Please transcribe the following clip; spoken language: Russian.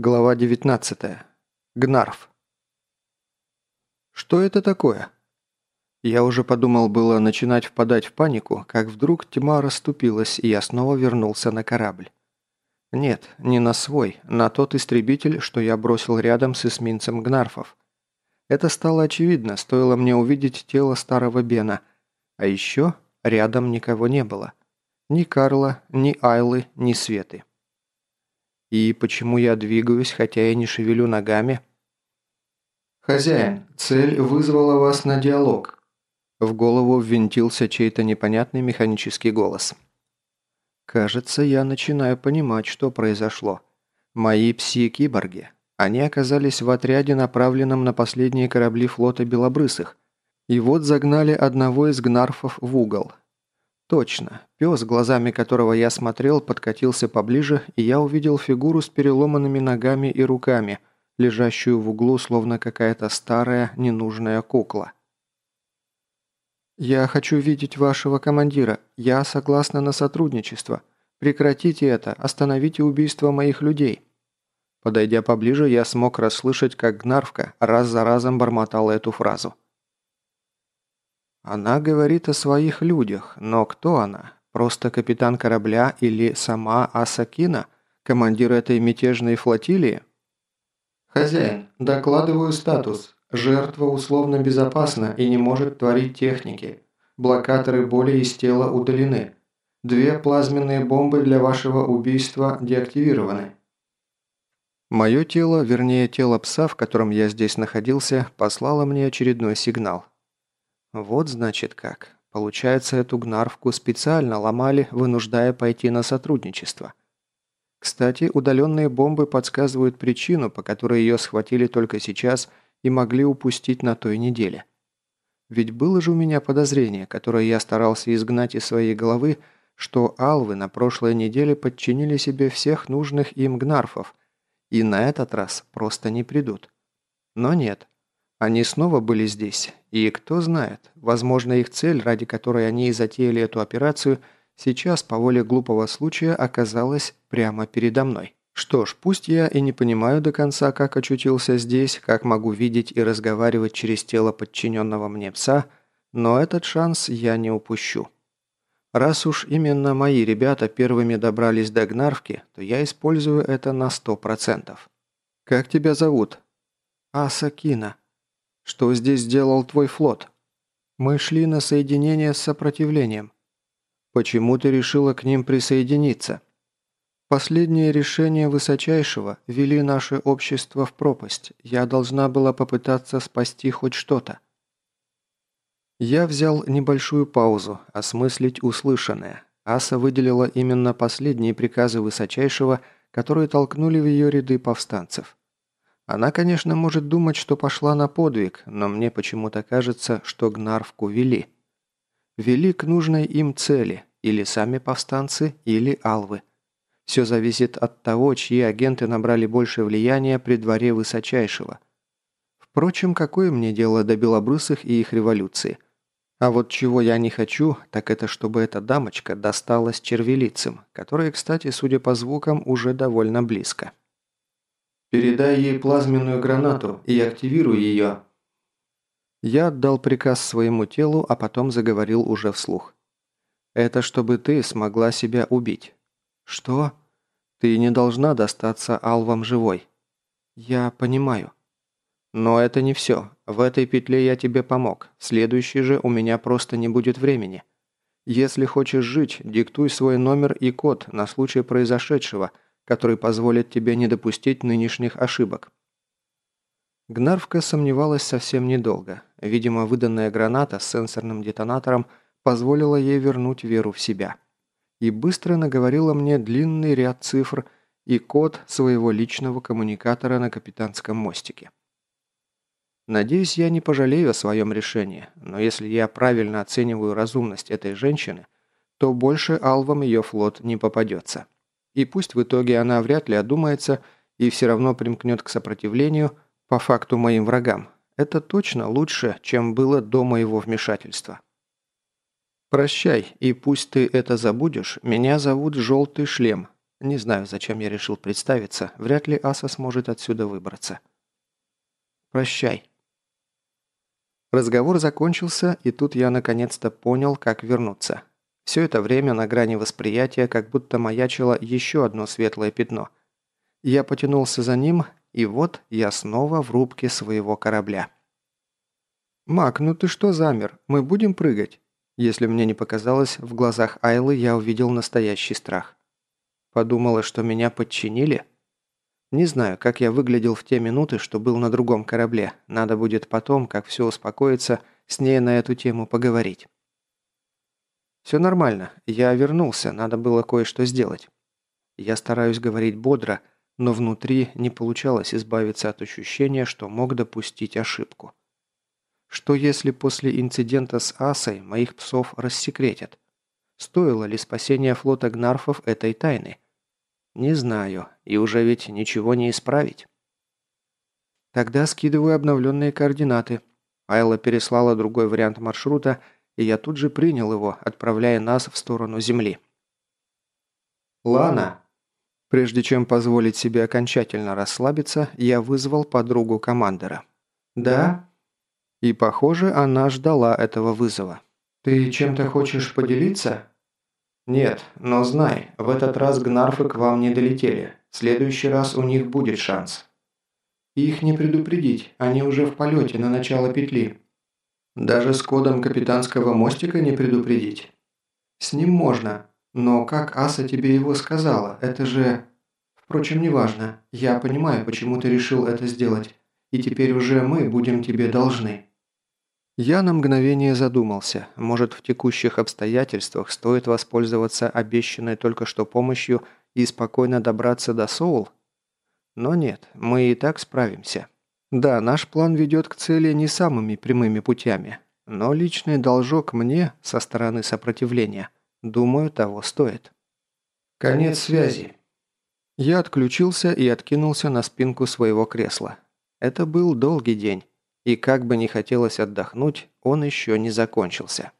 Глава 19. Гнарф. Что это такое? Я уже подумал было начинать впадать в панику, как вдруг тьма расступилась, и я снова вернулся на корабль. Нет, не на свой, на тот истребитель, что я бросил рядом с эсминцем Гнарфов. Это стало очевидно, стоило мне увидеть тело старого Бена. А еще рядом никого не было. Ни Карла, ни Айлы, ни Светы. И почему я двигаюсь, хотя я не шевелю ногами? «Хозяин, цель вызвала вас на диалог». В голову ввинтился чей-то непонятный механический голос. Кажется, я начинаю понимать, что произошло. Мои пси-киборги. Они оказались в отряде, направленном на последние корабли флота Белобрысых. И вот загнали одного из гнарфов в угол. Точно. Пес, глазами которого я смотрел, подкатился поближе, и я увидел фигуру с переломанными ногами и руками, лежащую в углу, словно какая-то старая, ненужная кукла. «Я хочу видеть вашего командира. Я согласна на сотрудничество. Прекратите это, остановите убийство моих людей». Подойдя поближе, я смог расслышать, как Гнарвка раз за разом бормотала эту фразу. Она говорит о своих людях, но кто она? Просто капитан корабля или сама Асакина, командир этой мятежной флотилии? «Хозяин, докладываю статус. Жертва условно безопасна и не может творить техники. Блокаторы боли из тела удалены. Две плазменные бомбы для вашего убийства деактивированы». Мое тело, вернее тело пса, в котором я здесь находился, послало мне очередной сигнал. Вот значит как. Получается, эту гнарвку специально ломали, вынуждая пойти на сотрудничество. Кстати, удаленные бомбы подсказывают причину, по которой ее схватили только сейчас и могли упустить на той неделе. Ведь было же у меня подозрение, которое я старался изгнать из своей головы, что алвы на прошлой неделе подчинили себе всех нужных им гнарфов, и на этот раз просто не придут. Но нет, они снова были здесь, и кто знает, возможно их цель, ради которой они и затеяли эту операцию, сейчас по воле глупого случая оказалась прямо передо мной. Что ж, пусть я и не понимаю до конца, как очутился здесь, как могу видеть и разговаривать через тело подчиненного мне пса, но этот шанс я не упущу. Раз уж именно мои ребята первыми добрались до Гнарвки, то я использую это на сто процентов. «Как тебя зовут?» «Асакина», что здесь сделал твой флот? Мы шли на соединение с сопротивлением. Почему ты решила к ним присоединиться? Последнее решение Высочайшего вели наше общество в пропасть. Я должна была попытаться спасти хоть что-то. Я взял небольшую паузу, осмыслить услышанное. Аса выделила именно последние приказы Высочайшего, которые толкнули в ее ряды повстанцев. Она, конечно, может думать, что пошла на подвиг, но мне почему-то кажется, что Гнарвку вели. Вели к нужной им цели, или сами повстанцы, или алвы. Все зависит от того, чьи агенты набрали больше влияния при дворе высочайшего. Впрочем, какое мне дело до белобрысых и их революции? А вот чего я не хочу, так это чтобы эта дамочка досталась червелицам, которые, кстати, судя по звукам, уже довольно близко. Передай ей плазменную гранату и активируй ее». Я отдал приказ своему телу, а потом заговорил уже вслух. «Это чтобы ты смогла себя убить». «Что?» «Ты не должна достаться Алвам живой». «Я понимаю». «Но это не все. В этой петле я тебе помог. В следующей же у меня просто не будет времени. Если хочешь жить, диктуй свой номер и код на случай произошедшего – который позволит тебе не допустить нынешних ошибок. Гнарвка сомневалась совсем недолго. Видимо, выданная граната с сенсорным детонатором позволила ей вернуть веру в себя. И быстро наговорила мне длинный ряд цифр и код своего личного коммуникатора на капитанском мостике. Надеюсь, я не пожалею о своем решении, но если я правильно оцениваю разумность этой женщины, то больше Алвам ее флот не попадется. И пусть в итоге она вряд ли одумается и все равно примкнет к сопротивлению по факту моим врагам. Это точно лучше, чем было до моего вмешательства. «Прощай, и пусть ты это забудешь, меня зовут Желтый Шлем. Не знаю, зачем я решил представиться, вряд ли Аса сможет отсюда выбраться. Прощай. Разговор закончился, и тут я наконец-то понял, как вернуться. Все это время на грани восприятия как будто маячило еще одно светлое пятно. Я потянулся за ним, и вот я снова в рубке своего корабля. «Мак, ну ты что замер? Мы будем прыгать?» Если мне не показалось, в глазах Айлы я увидел настоящий страх. Подумала, что меня подчинили? Не знаю, как я выглядел в те минуты, что был на другом корабле. Надо будет потом, как все успокоится, с ней на эту тему поговорить. Все нормально. Я вернулся, надо было кое-что сделать. Я стараюсь говорить бодро, но внутри не получалось избавиться от ощущения, что мог допустить ошибку. Что если после инцидента с Асой моих псов рассекретят? Стоило ли спасение флота Гнарфов этой тайны? Не знаю, и уже ведь ничего не исправить. Тогда скидываю обновленные координаты. Айла переслала другой вариант маршрута, и я тут же принял его, отправляя нас в сторону Земли. «Лана!» Прежде чем позволить себе окончательно расслабиться, я вызвал подругу командора. «Да?» И, похоже, она ждала этого вызова. «Ты чем-то хочешь поделиться?» «Нет, но знай, в этот раз гнарфы к вам не долетели. В следующий раз у них будет шанс». «Их не предупредить, они уже в полете на начало петли». «Даже с кодом капитанского мостика не предупредить?» «С ним можно, но как Аса тебе его сказала, это же...» «Впрочем, неважно. Я понимаю, почему ты решил это сделать. И теперь уже мы будем тебе должны». Я на мгновение задумался, может в текущих обстоятельствах стоит воспользоваться обещанной только что помощью и спокойно добраться до Соул? Но нет, мы и так справимся. Да, наш план ведет к цели не самыми прямыми путями, но личный должок мне со стороны сопротивления, думаю, того стоит. Конец связи. Я отключился и откинулся на спинку своего кресла. Это был долгий день и как бы не хотелось отдохнуть, он еще не закончился.